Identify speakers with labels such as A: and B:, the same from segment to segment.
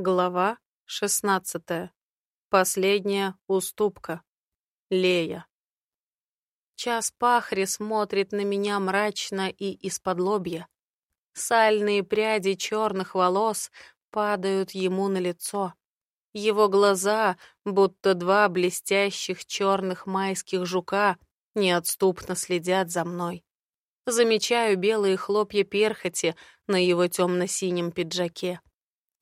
A: Глава 16. Последняя уступка. Лея. Час пахри смотрит на меня мрачно и из-под лобья. Сальные пряди черных волос падают ему на лицо. Его глаза, будто два блестящих черных майских жука, неотступно следят за мной. Замечаю белые хлопья перхоти на его темно-синем пиджаке.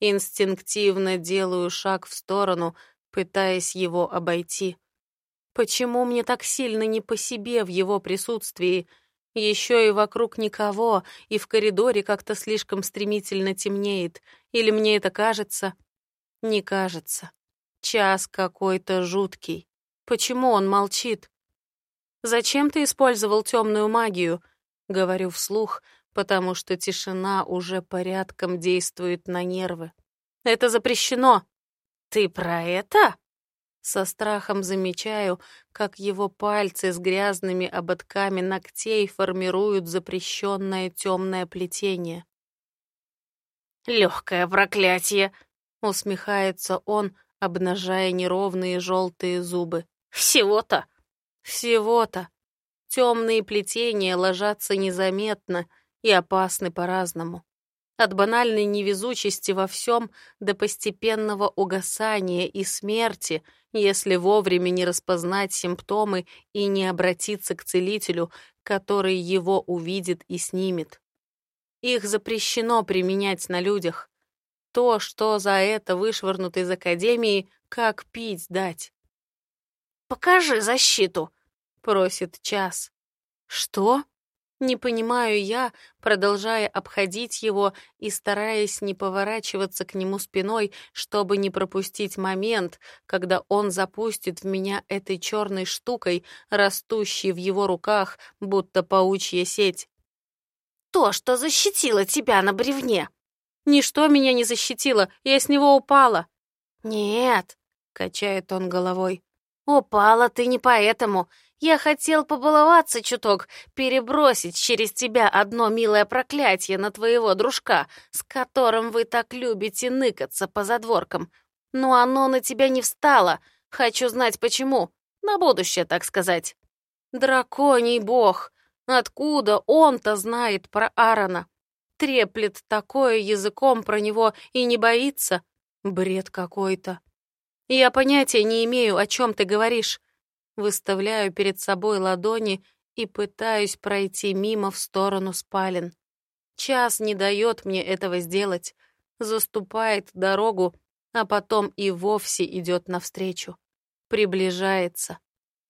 A: Инстинктивно делаю шаг в сторону, пытаясь его обойти. Почему мне так сильно не по себе в его присутствии? Еще и вокруг никого, и в коридоре как-то слишком стремительно темнеет. Или мне это кажется? Не кажется. Час какой-то жуткий. Почему он молчит? «Зачем ты использовал темную магию?» — говорю вслух, потому что тишина уже порядком действует на нервы. «Это запрещено!» «Ты про это?» Со страхом замечаю, как его пальцы с грязными ободками ногтей формируют запрещенное темное плетение.
B: «Легкое проклятие!»
A: — усмехается он, обнажая неровные желтые зубы.
B: «Всего-то!»
A: «Всего-то!» Темные плетения ложатся незаметно и опасны по-разному. От банальной невезучести во всем до постепенного угасания и смерти, если вовремя не распознать симптомы и не обратиться к целителю, который его увидит и снимет. Их запрещено применять на людях. То, что за это вышвырнут из академии, как пить дать.
B: «Покажи защиту»,
A: просит час. Что? Не понимаю я, продолжая обходить его и стараясь не поворачиваться к нему спиной, чтобы не пропустить момент, когда он запустит в меня этой черной штукой, растущей в его руках, будто паучья сеть.
B: «То, что защитило тебя на бревне!»
A: «Ничто меня не защитило, я с него упала!»
B: «Нет!»
A: — качает он головой.
B: «Упала ты не поэтому. Я хотел побаловаться чуток, перебросить через тебя одно милое проклятие на твоего дружка, с которым вы так любите ныкаться по задворкам. Но оно на тебя не встало. Хочу знать, почему. На будущее, так сказать.
A: Драконий бог. Откуда он-то знает про Аарона? Треплет такое языком про него и не боится? Бред какой-то. Я понятия не имею, о чем ты говоришь. Выставляю перед собой ладони и пытаюсь пройти мимо в сторону спален. Час не дает мне этого сделать, заступает дорогу, а потом и вовсе идет навстречу. Приближается.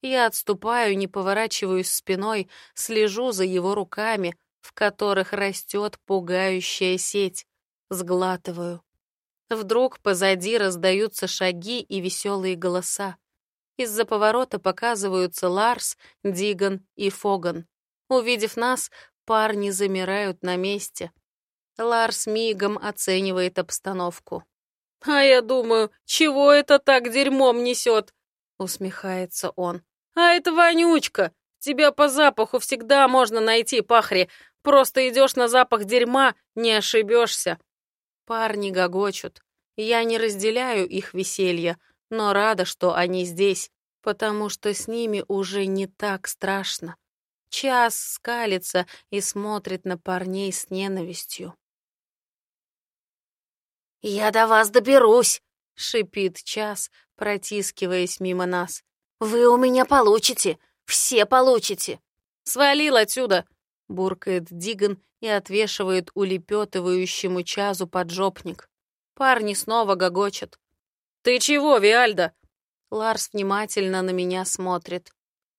A: Я отступаю, не поворачиваюсь спиной, слежу за его руками, в которых растет пугающая сеть. Сглатываю. Вдруг позади раздаются шаги и веселые голоса. Из-за поворота показываются Ларс, Диган и Фоган. Увидев нас, парни замирают на месте. Ларс мигом оценивает обстановку. «А я думаю, чего это так дерьмом несет?» — усмехается он. «А это вонючка! Тебя по запаху всегда можно найти, пахри. Просто идешь на запах дерьма, не ошибешься». Парни гогочут. Я не разделяю их веселье, но рада, что они здесь, потому что с ними уже не так страшно. Час скалится и смотрит на парней с ненавистью.
B: «Я до вас доберусь!»
A: — шипит Час, протискиваясь мимо нас.
B: «Вы у меня получите! Все получите!»
A: «Свалил отсюда!» — буркает Диган и отвешивает улепетывающему Чазу поджопник. Парни снова гогочат. «Ты чего, Виальда?» Ларс внимательно на меня смотрит.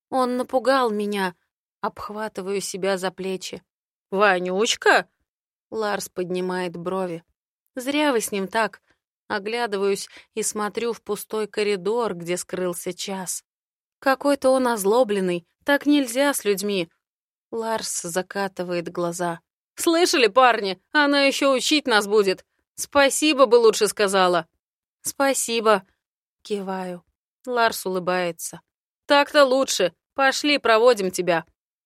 A: Он напугал меня. Обхватываю себя за плечи. «Ванючка?» Ларс поднимает брови. «Зря вы с ним так». Оглядываюсь и смотрю в пустой коридор, где скрылся час. Какой-то он озлобленный, так нельзя с людьми. Ларс закатывает глаза. «Слышали, парни, она еще учить нас будет. «Спасибо бы лучше сказала». «Спасибо», — киваю. Ларс улыбается. «Так-то лучше. Пошли, проводим тебя».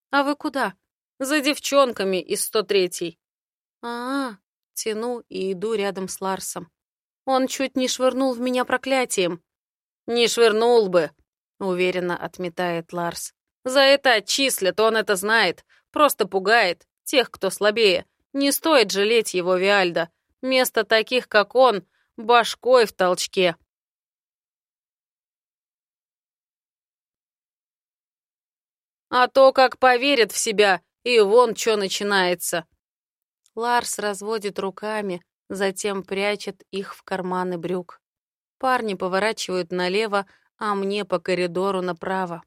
A: «А вы куда?» «За девчонками из 103-й». А, -а, а тяну и иду рядом с Ларсом. Он чуть не швырнул в меня проклятием.
B: «Не швырнул бы», — уверенно отметает Ларс. «За это отчислят, он это знает. Просто пугает тех, кто слабее. Не стоит жалеть его, Виальда. Место таких, как он, башкой в толчке». А то, как поверит в себя, и вон что начинается.
A: Ларс разводит руками, затем прячет их в карманы брюк. Парни поворачивают налево, а мне по коридору направо.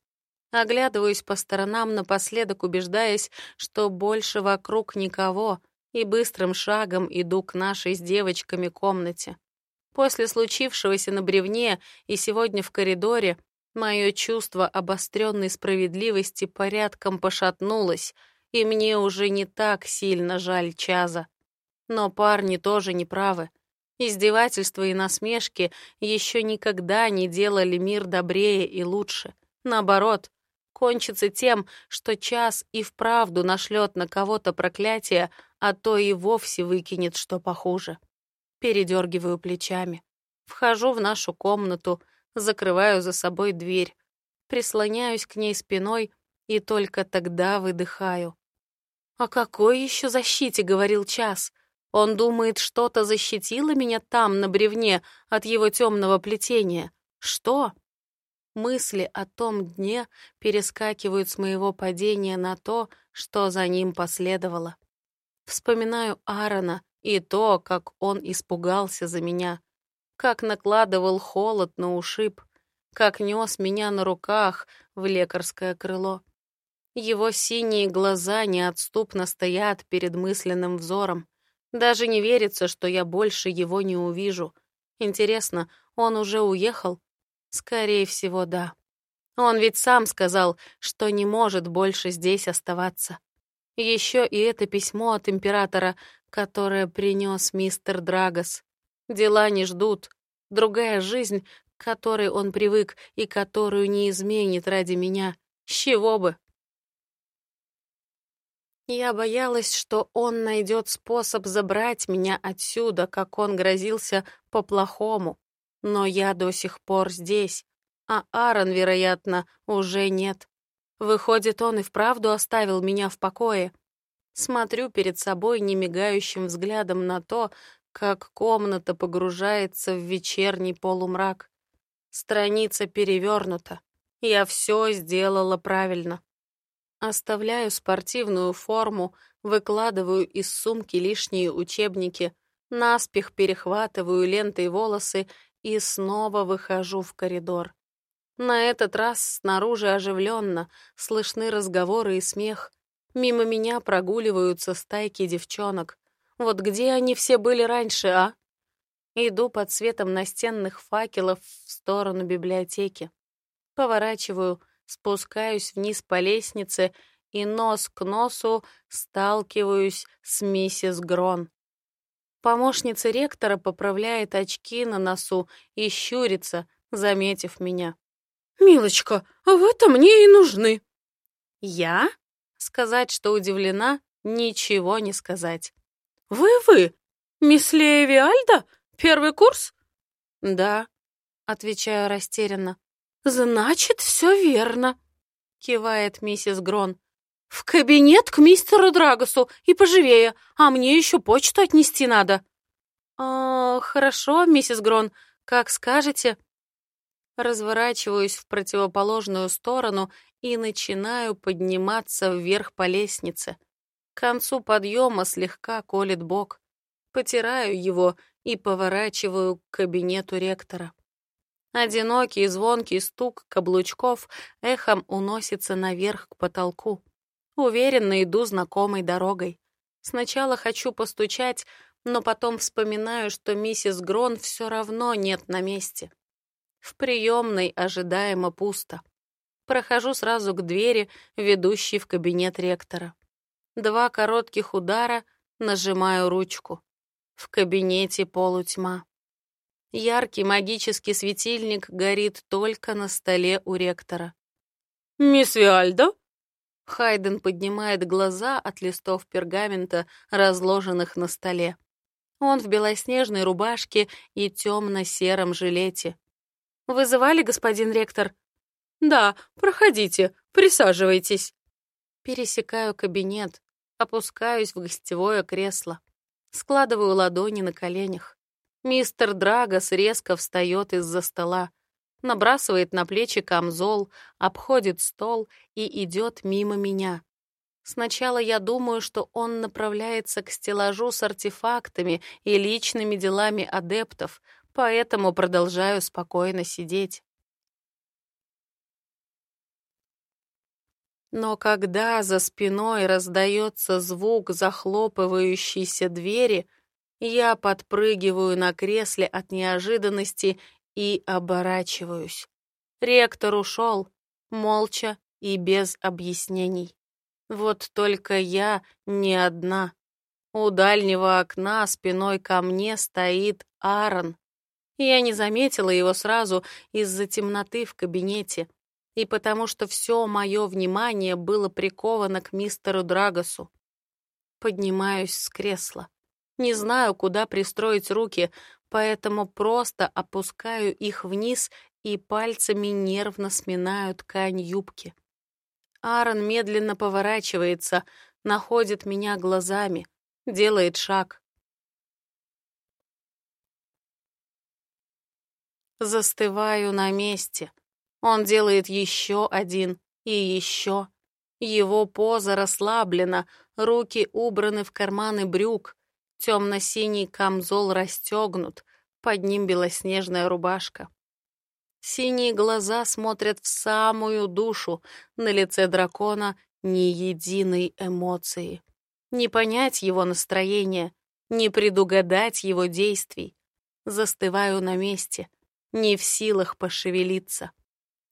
A: Оглядываюсь по сторонам, напоследок убеждаясь, что больше вокруг никого, и быстрым шагом иду к нашей с девочками комнате. После случившегося на бревне и сегодня в коридоре мое чувство обостренной справедливости порядком пошатнулось, и мне уже не так сильно жаль Чаза. Но парни тоже не правы. Издевательства и насмешки еще никогда не делали мир добрее и лучше. Наоборот, кончится тем, что час и вправду нашлет на кого-то проклятие, а то и вовсе выкинет что похуже. Передергиваю плечами. Вхожу в нашу комнату, закрываю за собой дверь, прислоняюсь к ней спиной и только тогда выдыхаю. «О какой еще защите?» — говорил час — он думает, что-то защитило меня там, на бревне, от его темного плетения. Что? Мысли о том дне перескакивают с моего падения на то, что за ним последовало. Вспоминаю Аарона и то, как он испугался за меня, как накладывал холод на ушиб, как нес меня на руках в лекарское крыло. Его синие глаза неотступно стоят перед мысленным взором. Даже не верится, что я больше его не увижу. Интересно, он уже уехал? Скорее всего, да. Он ведь сам сказал, что не может больше здесь оставаться. Еще и это письмо от императора, которое принес мистер Драгос. Дела не ждут. Другая жизнь, к которой он привык и которую не изменит ради меня. С чего бы? Я боялась, что он найдет способ забрать меня отсюда, как он грозился по-плохому. Но я до сих пор здесь, а Аарон, вероятно, уже нет. Выходит, он и вправду оставил меня в покое. Смотрю перед собой немигающим взглядом на то, как комната погружается в вечерний полумрак. Страница перевернута. Я все сделала правильно. Оставляю спортивную форму, выкладываю из сумки лишние учебники, наспех перехватываю лентой волосы и снова выхожу в коридор. На этот раз снаружи оживленно, слышны разговоры и смех. Мимо меня прогуливаются стайки девчонок. Вот где они все были раньше, а? Иду под светом настенных факелов в сторону библиотеки. Поворачиваю — спускаюсь вниз по лестнице и нос к носу сталкиваюсь с миссис Грон. Помощница ректора поправляет очки на носу и щурится, заметив меня. «Милочка, а вы-то мне и нужны!» «Я?» Сказать, что удивлена, ничего не сказать. «Вы-вы? Мисс Лея Виальда? Первый курс?» «Да», — отвечаю растерянно. «Значит, все верно», — кивает миссис Грон. «В кабинет к мистеру Драгосу и поживее, а мне еще почту отнести надо». «А, хорошо, миссис Грон, как скажете». Разворачиваюсь в противоположную сторону и начинаю подниматься вверх по лестнице. К концу подъема слегка колет бок. Потираю его и поворачиваю к кабинету ректора. Одинокий звонкий стук каблучков эхом уносится наверх к потолку. Уверенно иду знакомой дорогой. Сначала хочу постучать, но потом вспоминаю, что миссис Грон все равно нет на месте. В приемной ожидаемо пусто. Прохожу сразу к двери, ведущей в кабинет ректора. Два коротких удара, нажимаю ручку. В кабинете полутьма. Яркий магический светильник горит только на столе у ректора. «Мисс Виальдо?» Хайден поднимает глаза от листов пергамента, разложенных на столе. Он в белоснежной рубашке и темно-сером жилете. «Вызывали, господин ректор?» «Да, проходите, присаживайтесь». Пересекаю кабинет, опускаюсь в гостевое кресло, складываю ладони на коленях. Мистер Драгос резко встает из-за стола, набрасывает на плечи камзол, обходит стол и идет мимо меня. Сначала я думаю, что он направляется к стеллажу с артефактами и личными делами адептов, поэтому продолжаю спокойно сидеть. Но когда за спиной раздается звук захлопывающейся двери, я подпрыгиваю на кресле от неожиданности и оборачиваюсь. Ректор ушел, молча и без объяснений. Вот только я не одна. У дальнего окна спиной ко мне стоит Аарон. Я не заметила его сразу из-за темноты в кабинете и потому что все мое внимание было приковано к мистеру Драгосу. Поднимаюсь с кресла. Не знаю, куда пристроить руки, поэтому просто опускаю их вниз и пальцами нервно сминаю ткань юбки. Аарон медленно поворачивается, находит меня глазами, делает шаг. Застываю на месте. Он делает еще один и еще. Его поза расслаблена, руки убраны в карманы брюк, темно-синий камзол расстегнут, под ним белоснежная рубашка. Синие глаза смотрят в самую душу, на лице дракона ни единой эмоции. Не понять его настроение, не предугадать его действий. Застываю на месте, не в силах пошевелиться.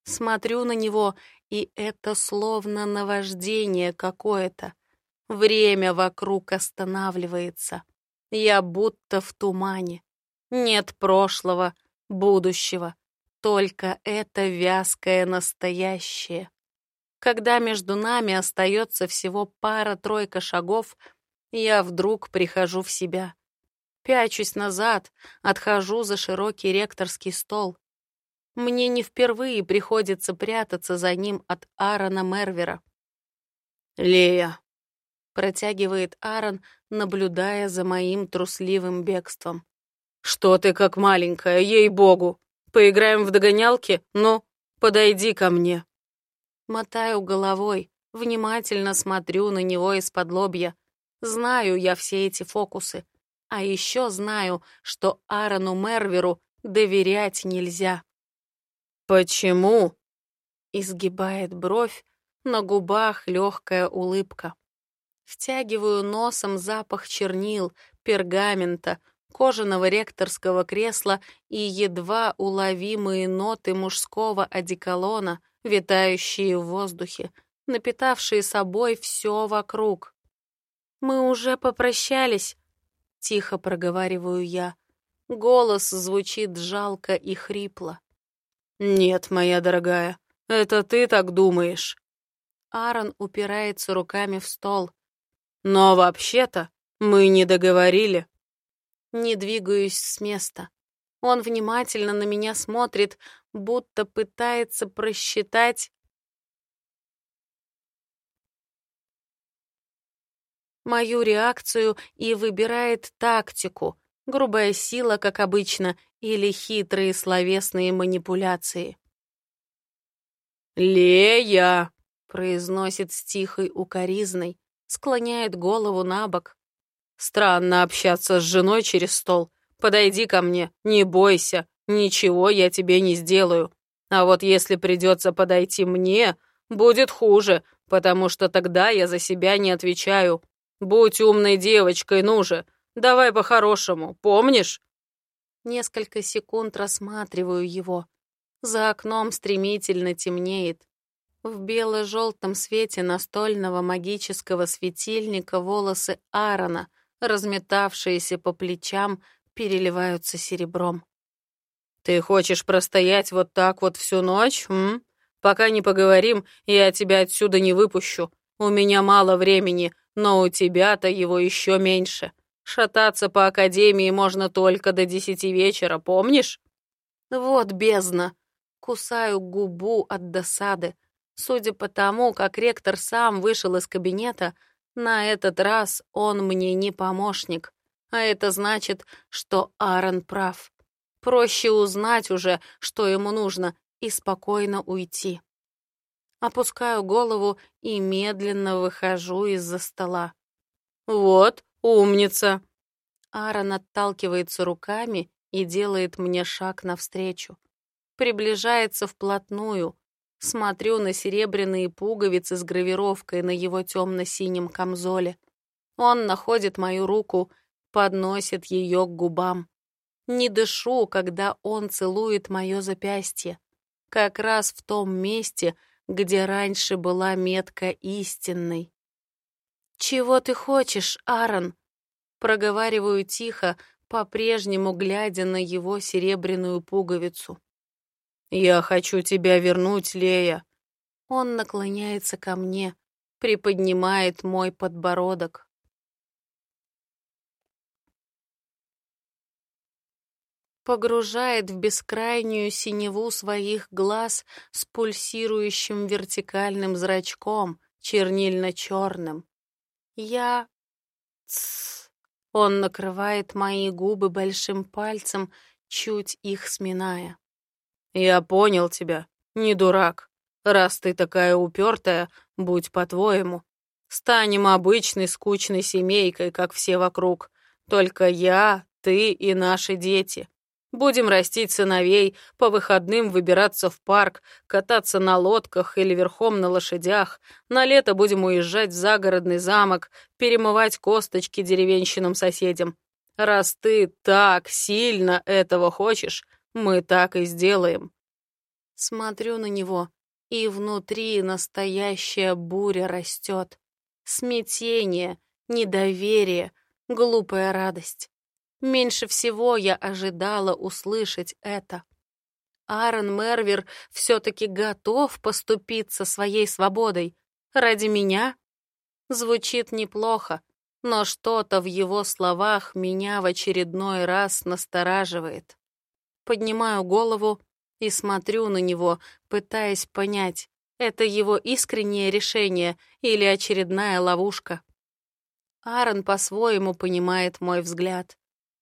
A: Смотрю на него, и это словно наваждение какое-то. Время вокруг останавливается. Я будто в тумане. Нет прошлого, будущего, только это вязкое настоящее. Когда между нами остается всего пара-тройка шагов, я вдруг прихожу в себя. Пячусь назад, отхожу за широкий ректорский стол. Мне не впервые приходится прятаться за ним от Аарона Мервера. «Лея», — протягивает Аарон, наблюдая за моим трусливым бегством. «Что ты как маленькая, ей-богу! Поиграем в догонялки? Ну, подойди ко мне». Мотаю головой, внимательно смотрю на него из-под лобья. Знаю я все эти фокусы. А еще знаю, что Аарону Мерверу доверять нельзя. «Почему?» Изгибает бровь, на губах легкая улыбка. Втягиваю носом запах чернил, пергамента, кожаного ректорского кресла и едва уловимые ноты мужского одеколона, витающие в воздухе, напитавшие собой все вокруг. «Мы уже попрощались», — тихо проговариваю я. Голос звучит жалко и хрипло. «Нет, моя дорогая, это ты так думаешь». Аарон упирается руками в стол. «Но вообще-то мы не договорили». Не двигаюсь с места. Он внимательно на меня смотрит, будто пытается просчитать мою реакцию и выбирает тактику. Грубая сила, как обычно, или хитрые словесные манипуляции. «Лея!» — произносит с тихой укоризной, склоняет голову на бок, Странно общаться с женой через стол. Подойди ко мне, не бойся, ничего я тебе не сделаю. А вот если придется подойти мне, будет хуже, потому что тогда я за себя не отвечаю. Будь умной девочкой, ну же, давай по-хорошему, помнишь?» Несколько секунд рассматриваю его. За окном стремительно темнеет. В бело-желтом свете настольного магического светильника волосы Аарона — разметавшиеся по плечам, переливаются серебром. «Ты хочешь простоять вот так вот всю ночь, м? Пока не поговорим, я тебя отсюда не выпущу. У меня мало времени, но у тебя-то его еще меньше. Шататься по академии можно только до десяти вечера, помнишь?
B: Вот бездна. Кусаю губу от досады. Судя по тому, как ректор сам вышел из кабинета, на этот раз он мне не помощник. А это значит, что Аарон прав. Проще узнать уже, что ему нужно, и спокойно уйти. Опускаю голову и медленно выхожу из-за стола.
A: «Вот, умница!»
B: Аарон отталкивается руками и делает мне шаг навстречу. Приближается вплотную. Смотрю на серебряные пуговицы с гравировкой на его темно-синем камзоле. Он находит мою руку, подносит ее к губам. Не дышу, когда он целует мое запястье. Как раз в том месте, где раньше была метка истинной. «Чего ты хочешь, Аарон?» Проговариваю тихо, по-прежнему глядя на его серебряную пуговицу.
A: «Я хочу тебя вернуть, Лея».
B: Он наклоняется ко мне, приподнимает мой подбородок. Погружает в бескрайнюю синеву своих глаз с пульсирующим вертикальным зрачком, чернильно-черным. Я... Тссс. Он накрывает мои губы большим пальцем, чуть их сминая.
A: «Я понял тебя, не дурак. Раз ты такая упертая, будь по-твоему. Станем обычной скучной семейкой, как все вокруг. Только я, ты и наши дети. Будем растить сыновей, по выходным выбираться в парк, кататься на лодках или верхом на лошадях. На лето будем уезжать в загородный замок, перемывать косточки деревенщинам соседям. Раз ты так сильно этого хочешь, мы так и сделаем.
B: Смотрю на него, и внутри настоящая буря растет. Смятение, недоверие, глупая радость. Меньше всего я ожидала услышать это. Аарон Мервер все-таки готов поступиться своей свободой. Ради меня? Звучит неплохо, но что-то в его словах меня в очередной раз настораживает. Поднимаю голову и смотрю на него, пытаясь понять, это его искреннее решение или очередная ловушка. Аарон по-своему понимает мой взгляд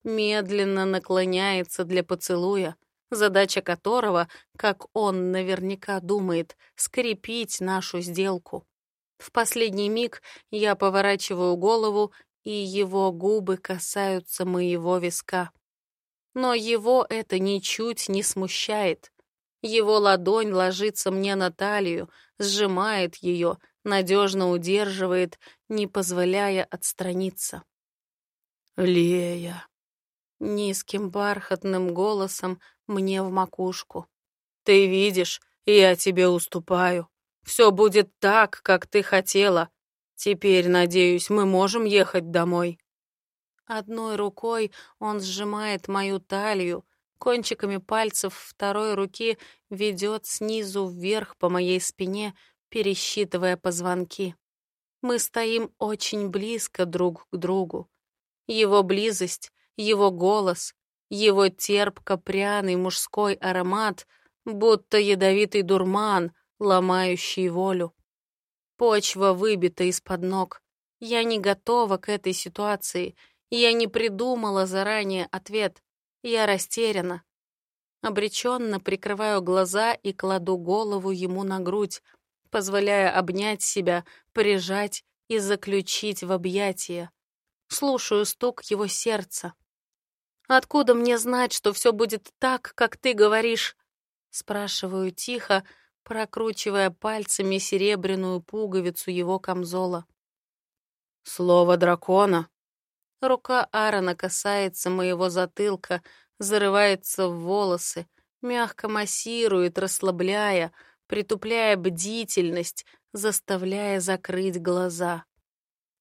B: медленно наклоняется для поцелуя, задача которого, как он наверняка думает, скрепить нашу сделку. В последний миг я поворачиваю голову, и его губы касаются моего виска. Но его это ничуть не смущает. Его ладонь ложится мне на талию, сжимает ее, надежно удерживает, не позволяя отстраниться.
A: «Лея»,
B: Низким бархатным голосом мне в макушку.
A: «Ты видишь, я тебе уступаю. Все будет так, как ты хотела. Теперь, надеюсь, мы можем ехать домой».
B: Одной рукой он сжимает мою талию, кончиками пальцев второй руки ведет снизу вверх по моей спине, пересчитывая позвонки. Мы стоим очень близко друг к другу. Его близость его голос, его терпко-пряный мужской аромат, будто ядовитый дурман, ломающий волю. Почва выбита из-под ног. Я не готова к этой ситуации. Я не придумала заранее ответ. Я растеряна. Обреченно прикрываю глаза и кладу голову ему на грудь, позволяя обнять себя, прижать и заключить в объятия. Слушаю стук его сердца. Откуда мне знать, что все будет так, как ты говоришь? Спрашиваю тихо, прокручивая пальцами серебряную пуговицу его камзола.
A: Слово дракона.
B: Рука Аарона касается моего затылка, зарывается в волосы, мягко массирует, расслабляя, притупляя бдительность, заставляя закрыть глаза.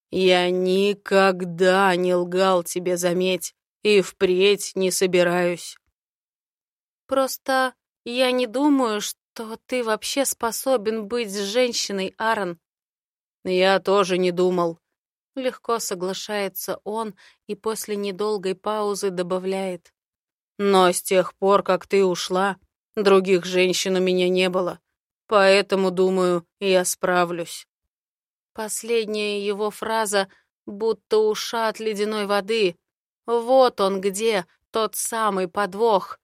A: «Я никогда не лгал тебе, заметь. И впредь не собираюсь.
B: Просто я не думаю, что ты вообще способен быть с женщиной, Аарон.
A: Я тоже не думал. Легко соглашается он и после недолгой паузы добавляет. Но с тех пор, как ты ушла, других женщин у меня не было. Поэтому, думаю, я справлюсь. Последняя его фраза будто ушат ледяной воды. Вот он где, тот самый подвох.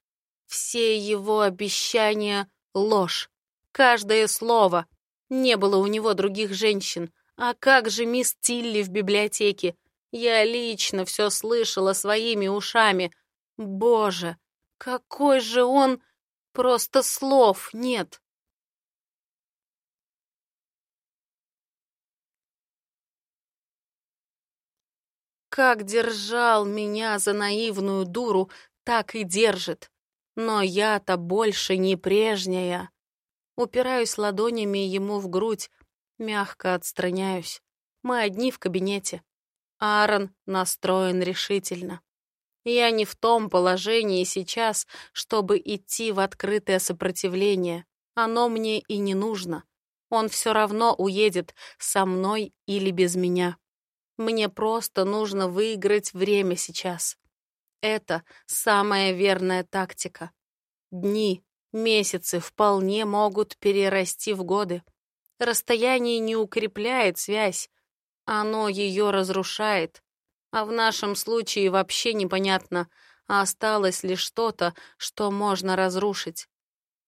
A: Все его обещания — ложь. Каждое слово. Не было у него других женщин. А как же мисс Тилли в библиотеке? Я лично все слышала своими ушами. Боже, какой же он... Просто слов нет. Как держал меня за наивную дуру, так и держит. Но я-то больше не прежняя. Упираюсь ладонями ему в грудь, мягко отстраняюсь. Мы одни в кабинете. Аарон настроен решительно. Я не в том положении сейчас, чтобы идти в открытое сопротивление. Оно мне и не нужно. Он все равно уедет со мной или без меня. Мне просто нужно выиграть время сейчас. Это самая верная тактика. Дни, месяцы вполне могут перерасти в годы. Расстояние не укрепляет связь, оно ее разрушает. А в нашем случае вообще непонятно, осталось ли что-то, что можно разрушить.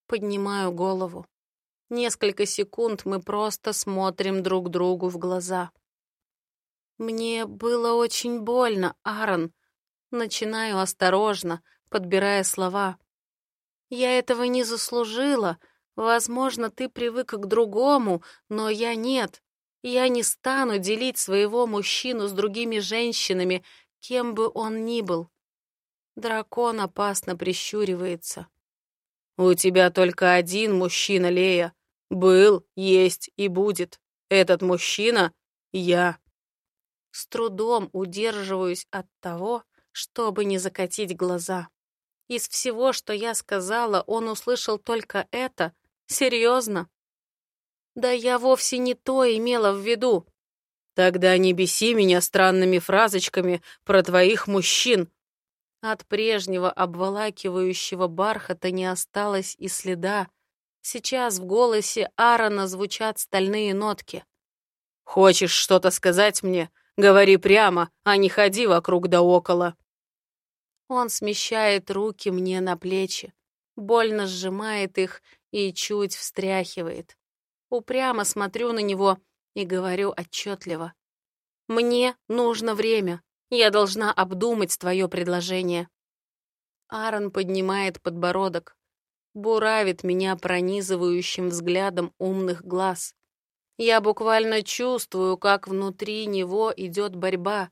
A: Поднимаю голову. Несколько секунд мы просто смотрим друг другу в глаза. «Мне было очень больно, Аарон». Начинаю осторожно, подбирая слова. «Я этого не заслужила. Возможно, ты привык к другому, но я нет. Я не стану делить своего мужчину с другими женщинами, кем бы он ни был». Дракон опасно прищуривается. «У тебя только один мужчина, Лея. Был, есть и будет. Этот мужчина — я». С трудом удерживаюсь от того, чтобы не закатить глаза. Из всего, что я сказала, он услышал только это. Серьезно? Да я вовсе не то имела в виду. Тогда не беси меня странными фразочками про твоих мужчин. От прежнего обволакивающего бархата не осталось и следа. Сейчас в голосе Аарона звучат стальные нотки. «Хочешь что-то сказать мне? Говори прямо, а не ходи вокруг да около. Он смещает руки мне на плечи, больно сжимает их и чуть встряхивает. Упрямо смотрю на него и говорю отчетливо. «Мне нужно время. Я должна обдумать твое предложение». Аарон поднимает подбородок, буравит меня пронизывающим взглядом умных глаз. Я буквально чувствую, как внутри него идет борьба.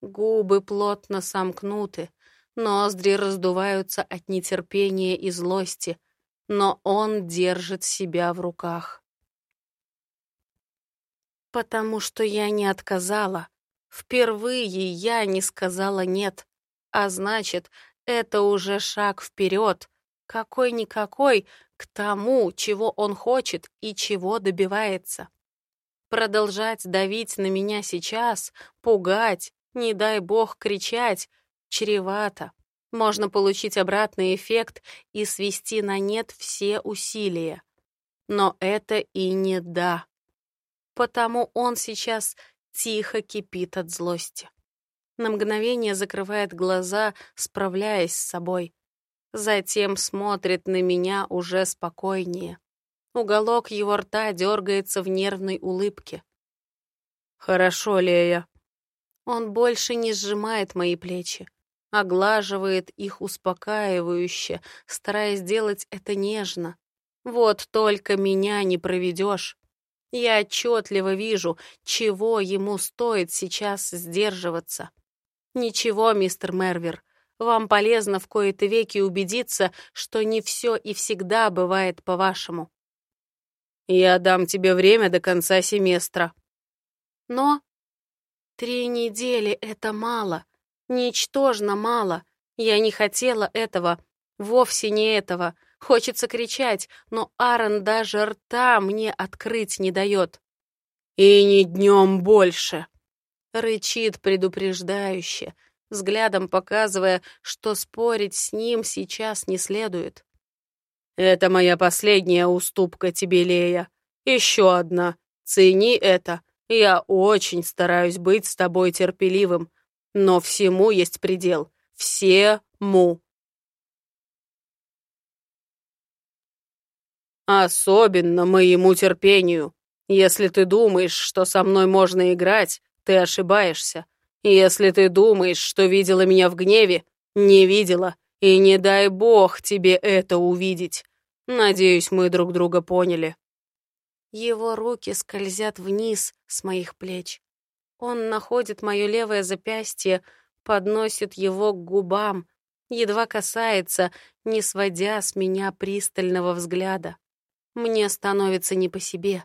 A: Губы плотно сомкнуты, ноздри раздуваются от нетерпения и злости, но он держит себя в руках. Потому что я не отказала. Впервые я не сказала «нет», а значит, это уже шаг вперед, какой-никакой, к тому, чего он хочет и чего добивается. Продолжать давить на меня сейчас, пугать, не дай бог кричать, чревато. Можно получить обратный эффект и свести на нет все усилия. Но это и не да. Потому он сейчас тихо кипит от злости. На мгновение закрывает глаза, справляясь с собой. Затем смотрит на меня уже спокойнее. Уголок его рта дергается в нервной улыбке. «Хорошо, Лея». Он больше не сжимает мои плечи, оглаживает их успокаивающе, стараясь сделать это нежно. Вот только меня не проведешь. Я отчетливо вижу, чего ему стоит сейчас сдерживаться. Ничего, мистер Мервер, вам полезно в кои-то веки убедиться, что не все и всегда бывает по-вашему. Я дам тебе время до конца семестра. Но три недели — это мало, ничтожно мало. Я не хотела этого, вовсе не этого. Хочется кричать, но Аарон даже рта мне открыть не дает. И ни днем больше. Рычит предупреждающе, взглядом показывая, что спорить с ним сейчас не следует. «Это моя последняя уступка тебе, Лея. Еще одна. Цени это. Я очень стараюсь быть с тобой терпеливым, но всему есть предел. Всему. Особенно моему терпению. Если ты думаешь, что со мной можно играть, ты ошибаешься. Если ты думаешь, что видела меня в гневе, не видела, и не дай бог тебе это увидеть. Надеюсь, мы друг друга поняли.
B: Его руки скользят вниз с моих плеч. Он находит мое левое запястье, подносит его к губам, едва касается, не сводя с меня пристального взгляда. Мне становится не по себе.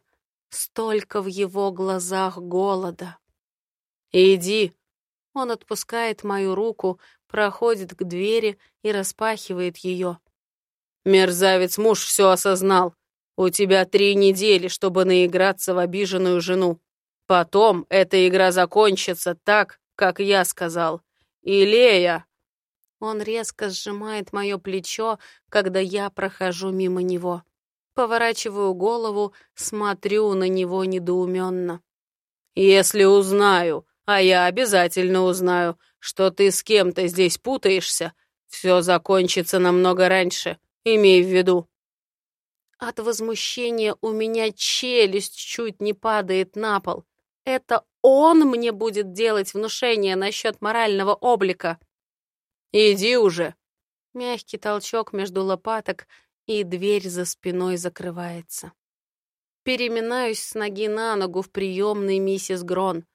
B: Столько в его глазах голода.
A: «Иди!»
B: Он отпускает мою руку, проходит к двери и распахивает ее.
A: «Мерзавец-муж все осознал. У тебя три недели, чтобы наиграться в обиженную жену. Потом эта игра закончится так, как я сказал. И Лея...»
B: Он резко сжимает мое плечо, когда я прохожу мимо него. Поворачиваю голову, смотрю на него недоуменно.
A: «Если узнаю, а я обязательно узнаю, что ты с кем-то здесь путаешься, все закончится намного раньше, имей в виду».
B: От возмущения у меня челюсть чуть не падает на пол. Это он мне будет делать внушение насчет морального облика.
A: «Иди уже!»
B: Мягкий толчок между лопаток, и дверь за спиной закрывается. Переминаюсь с ноги на ногу в приемной миссис Грон.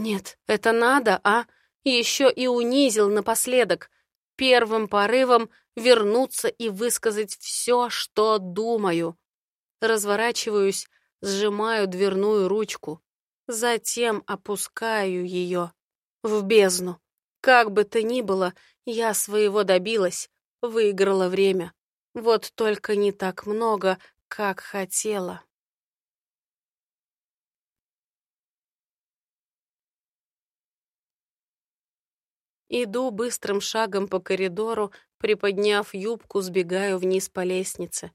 B: Нет, это надо, а? Еще и унизил напоследок. Первым порывом вернуться и высказать все, что думаю. Разворачиваюсь, сжимаю дверную ручку. Затем опускаю ее в бездну. Как бы то ни было, я своего добилась, выиграла время. Вот только не так много, как хотела. Иду быстрым шагом по коридору, приподняв юбку, сбегаю вниз по лестнице.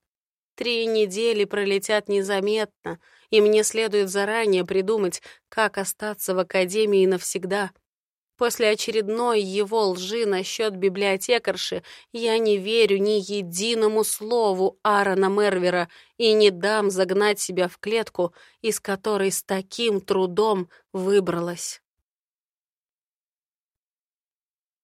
B: Три недели пролетят незаметно, и мне следует заранее придумать, как остаться в академии навсегда — После очередной его лжи насчет библиотекарши я не верю ни единому слову Аарона Мервера и не дам загнать себя в клетку, из которой с таким трудом выбралась.